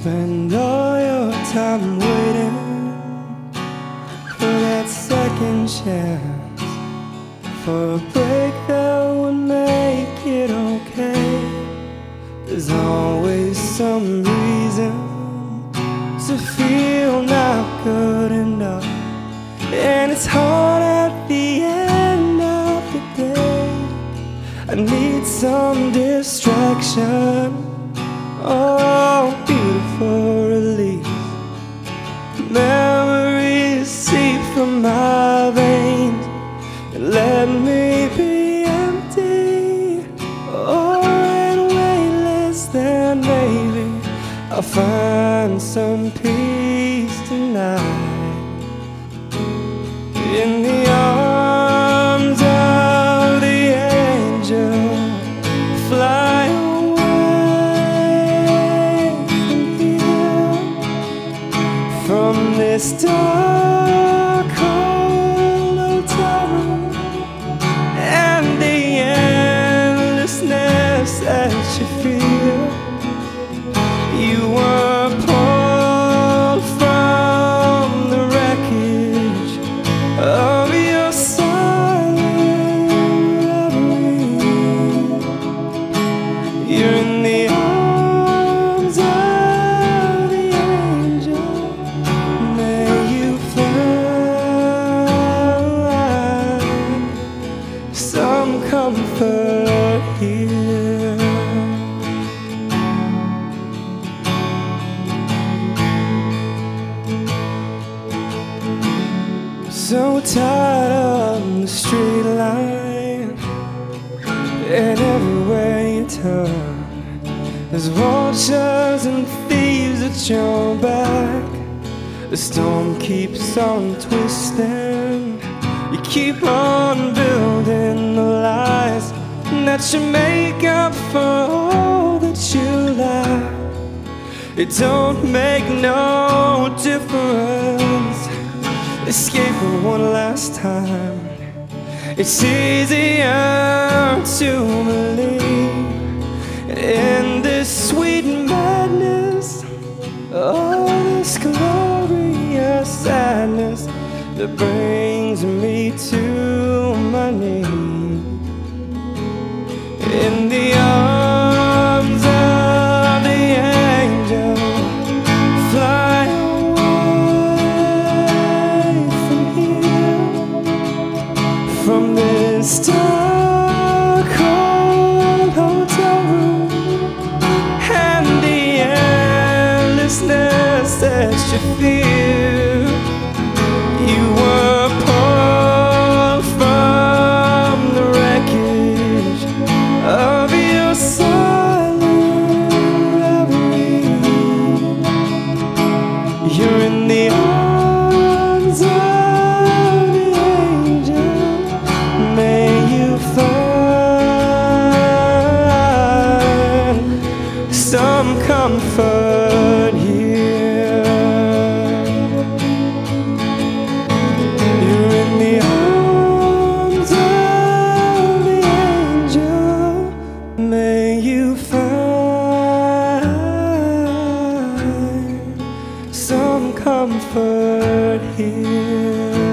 spend all your time waiting for that second chance, for a break that would make it okay. There's always some reason to feel not good enough, and it's hard at the end of the day. I need some distraction. Oh, I'll find some peace tonight in the arms of the angel. Fly away from here, from this dark cold hotel room, and the endlessness that you feel. So tired of the street line, and everywhere you turn, there's vultures and thieves at your back. The storm keeps on twisting. You keep on building the lies that you make up for all that you lack. It don't make no difference. Escape for one last time. It's easier to believe in this sweet madness. Oh, this glorious sadness that brings me to my knees. In the to feel you were pulled from the wreckage of your silent reverie. You're in the arms of the angel. May you find some comfort. comfort here.